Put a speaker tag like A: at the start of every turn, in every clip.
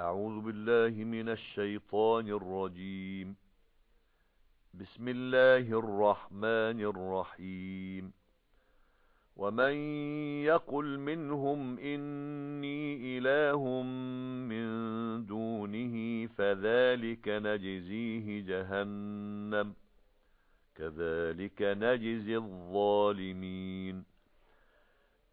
A: أعوذ بالله من الشيطان الرجيم. بسم الله الرحمن الرحيم. ومن يقل منهم إني إله من دونه فذلك نجزيه جهنم. كذلك نجزي الظالمين.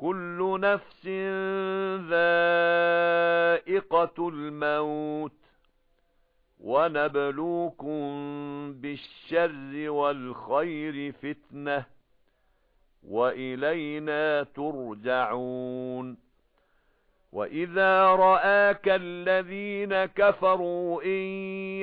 A: كُلُّ نَفْسٍ ذَائِقَةُ الْمَوْتِ وَنَبْلُوكُم بِالشَّرِّ وَالْخَيْرِ فِتْنَةً وَإِلَيْنَا تُرْجَعُونَ وَإِذَا رَآكَ الَّذِينَ كَفَرُوا إِن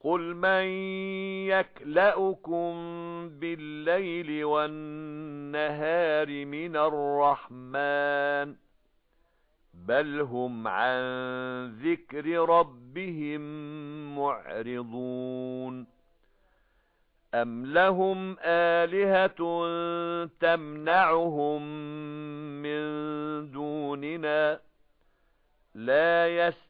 A: قُلْ مَن يَكْلَؤُكُم بِاللَّيْلِ وَالنَّهَارِ مِنَ الرَّحْمَنِ بَلْ هُمْ عَن ذِكْرِ رَبِّهِمْ مُعْرِضُونَ أَمْ لَهُمْ آلِهَةٌ تَمْنَعُهُمْ مِنْ دُونِنَا لَا يَسْتَطِيعُونَ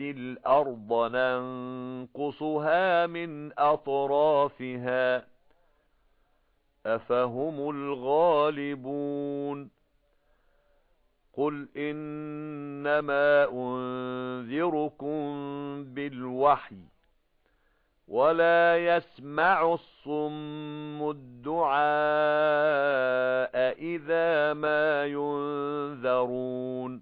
A: الْأَرْضَ نَنقُصُهَا مِنْ أَطْرَافِهَا. أَفَهُمُ الْغَالِبُونَ؟ قُلْ إِنَّمَا أُنذِرُكُم بِالْوَحْيِ وَلَا يَسْمَعُ الصُّمُّ الدُّعَاءَ إِذَا مَا يُنذَرُونَ.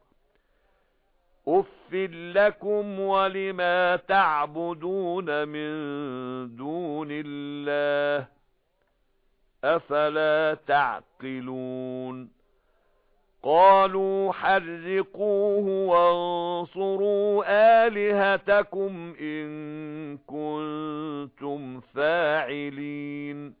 A: لَكُمْ وَلِمَا تَعْبُدُونَ مِن دُونِ اللَّهِ أَفَلَا تَعْقِلُونَ قَالُوا حَرِّقُوهُ وَانصُرُوا آلِهَتَكُمْ إِن كُنتُمْ فَاعِلِينَ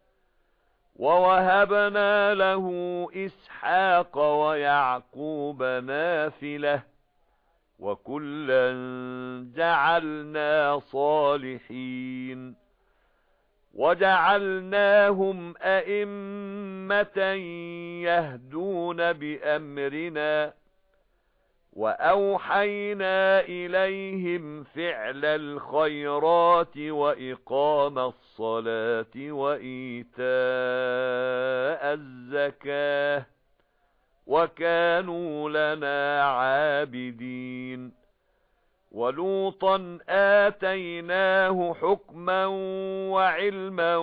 A: وَوَهَبْنَا لَهُ إِسْحَاقَ وَيَعْقُوبَ نَافِلَةً وَكُلًّا جَعَلْنَا صَالِحِينَ وَجَعَلْنَاهُمْ أَئِمَّةً يَهْدُونَ بِأَمْرِنَا وَأَوْحَيْنَا إِلَيْهِمْ فِعْلَ الْخَيْرَاتِ وَإِقَامَ الصَّلَاةِ وَإِيتَاءَ الزَّكَاةِ وَكَانُوا لَنَا عَابِدِينَ وَلُوطًا آتَيْنَاهُ حُكْمًا وَعِلْمًا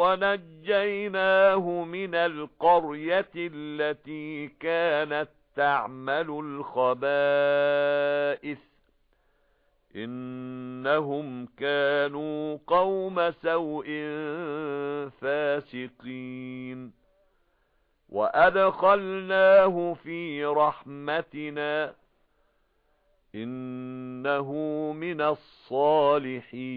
A: وَنَجَّيْنَاهُ مِنَ الْقَرْيَةِ الَّتِي كَانَتْ تَعْمَلُ الْخَبَائِثَ إِنَّهُمْ كَانُوا قَوْمَ سَوْءٍ فَاسِقِينَ. وَأَدْخَلْنَاهُ فِي رَحْمَتِنَا إِنَّهُ مِنَ الصَّالِحِينَ.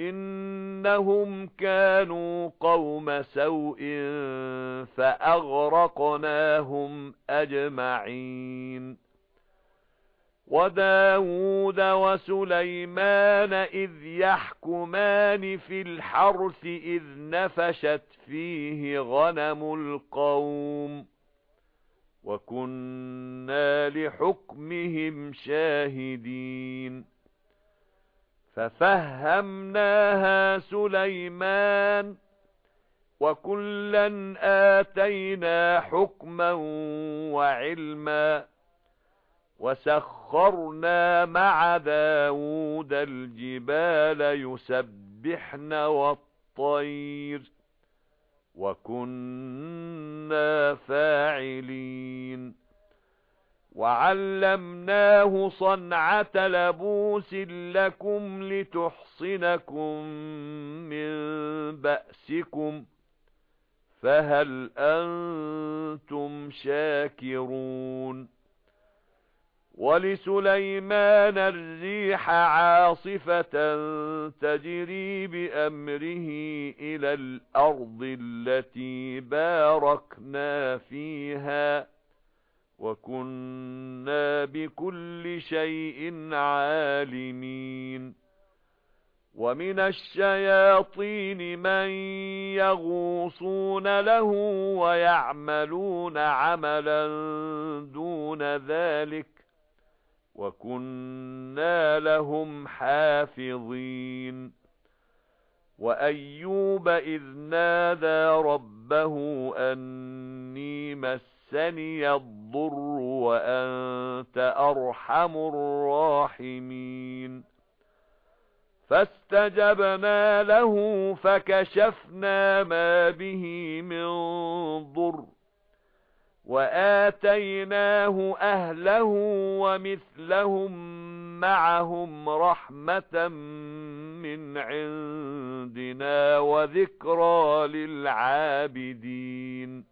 A: إِنَّهُمْ كَانُوا قَوْمَ سَوْءٍ فَأَغْرَقْنَاهُمْ أَجْمَعِينَ. وَدَاوُودَ وَسُلَيْمَانَ إِذْ يَحْكُمَانِ فِي الْحَرْثِ إِذْ نَفَشَتْ فِيهِ غَنَمُ الْقَوْمِ. وَكُنَّا لِحُكْمِهِمْ شَاهِدِينَ. فَفَهَّمْنَاهَا سُلَيْمَانَ وَكُلًّا آتَيْنَا حُكْمًا وَعِلْمًا وَسَخَّرْنَا مَعَ دَاوُودَ الْجِبَالَ يُسَبِّحْنَ وَالطَّيْرَ وَكُنَّا فَاعِلِينَ وَعَلَّمْنَاهُ صَنْعَةَ لَبُوسٍ لَكُمْ لِتُحْصِنَكُمْ مِنْ بَأْسِكُمْ فَهَلْ أَنْتُمْ شَاكِرُونَ وَلِسُلَيْمَانَ الرِّيحَ عَاصِفَةً تَجْرِي بِأَمْرِهِ إِلَى الْأَرْضِ الَّتِي بَارَكْنَا فِيهَا وَكُنَّا بِكُلِّ شَيْءٍ عَالِمِينَ. وَمِنَ الشَّيَاطِينِ مَن يَغُوصُونَ لَهُ وَيَعْمَلُونَ عَمَلًا دُونَ ذَلِكَ وَكُنَّا لَهُمْ حَافِظِينَ. وَأَيُّوبَ إِذْ نَادَى رَبَّهُ أَنِّي مَسَّنِيَ الضُّرُّ وَأَنْتَ أَرْحَمُ الرَّاحِمِينَ. فَاسْتَجَبْنَا لَهُ فَكَشَفْنَا مَا بِهِ مِنْ ضُرٍّ وَآتَيْنَاهُ أَهْلَهُ وَمِثْلَهُم مَّعَهُمْ رَحْمَةً مِّنْ عِندِنَا وَذِكْرَى لِلْعَابِدِينَ.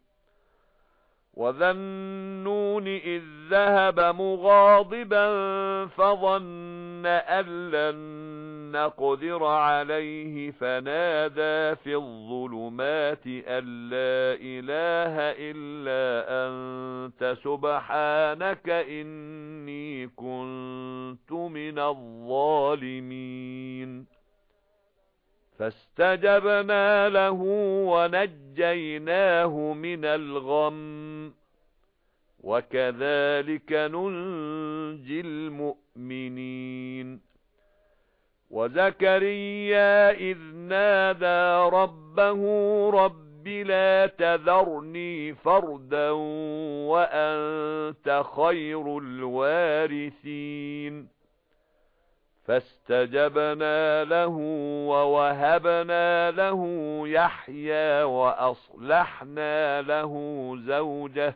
A: وَذَا النُّونِ إِذ ذَهَبَ مُغَاضِبًا فَظَنَّ أَن لَّن نَّقْدِرَ عَلَيْهِ فَنَادَى فِي الظُّلُمَاتِ أَن لَّا إِلَٰهَ إِلَّا أَنتَ سُبْحَانَكَ إِنِّي كُنتُ مِنَ الظَّالِمِينَ فَاسْتَجَبْنَا لَهُ وَنَجَّيْنَاهُ مِنَ الْغَمِّ وَكَذَلِكَ نُنْجِي الْمُؤْمِنِينَ. وَزَكَرِيَّا إِذْ نَادَى رَبَّهُ رَبِّ لَا تَذَرْنِي فَرْدًا وَأَنْتَ خَيْرُ الْوَارِثِينَ. فَاسْتَجَبْنَا لَهُ وَوَهَبْنَا لَهُ يَحْيَى وَأَصْلَحْنَا لَهُ زَوْجَهُ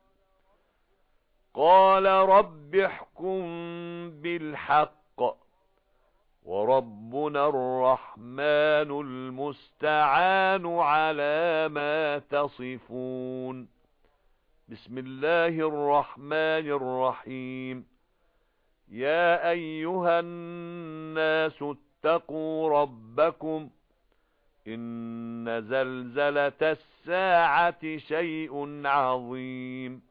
A: قَالَ رَبِّ احْكُم بِالْحَقِّ وَرَبُّنَا الرَّحْمَنُ الْمُسْتَعَانُ عَلَى مَا تَصِفُونَ. بِسْمِ اللَّهِ الرَّحْمَنِ الرَّحِيمِ. يَا أَيُّهَا النَّاسُ اتَّقُوا رَبَّكُمْ إِنَّ زَلْزَلَةَ السَّاعَةِ شَيْءٌ عَظِيمٌ.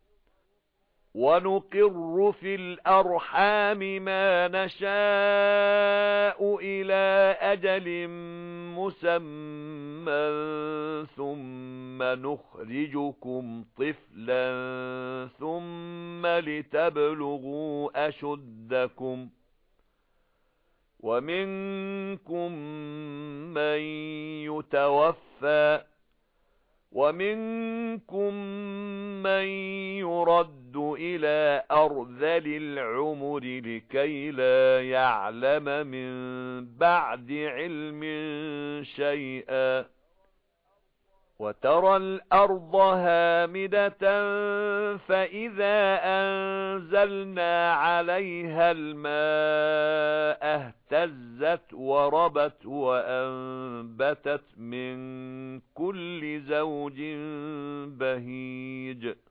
A: وَنُقِرُّ فِي الْأَرْحَامِ مَا نَشَاءُ إِلَى أَجَلٍ مُّسَمًّى ثُمَّ نُخْرِجُكُمْ طِفْلًا ثُمَّ لِتَبْلُغُوا أَشُدَّكُمْ وَمِنكُم مَّن يُتَوَفَّى وَمِنكُم مَّن يُرَدُّ إِلَى أَرْذَلِ الْعُمُرِ لِكَي لَا يَعْلَمَ مِن بَعْدِ عِلْمٍ شَيْئًا. وَتَرَى الْأَرْضَ هَامِدَةً فَإِذَا أَنزَلْنَا عَلَيْهَا الْمَاءَ اهْتَزَّتْ وَرَبَتْ وَأَنبَتَتْ مِن كُلِّ زَوْجٍ بَهِيجٍ.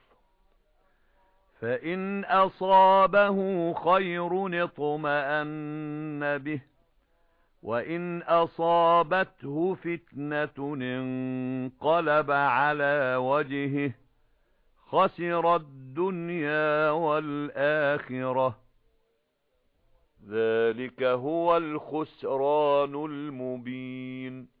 A: فَإِنْ أَصَابَهُ خَيْرٌ اطْمَأَنَّ بِهِ وَإِنْ أَصَابَتْهُ فِتْنَةٌ انقَلَبَ عَلَى وَجْهِهِ خَسِرَ الدُّنْيَا وَالْآخِرَةَ ذَلِكَ هُوَ الْخُسْرَانُ الْمُبِينُ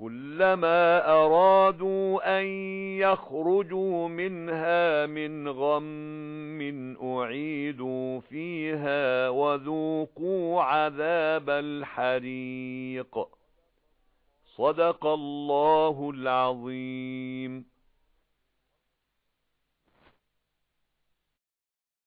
A: كُلَّمَا أَرَادُوا أَن يَخْرُجُوا مِنْهَا مِنْ غَمٍّ أُعِيدُوا فِيهَا وَذُوقُوا عَذَابَ الْحَرِيقِ. صَدَقَ اللَّهُ الْعَظِيمُ.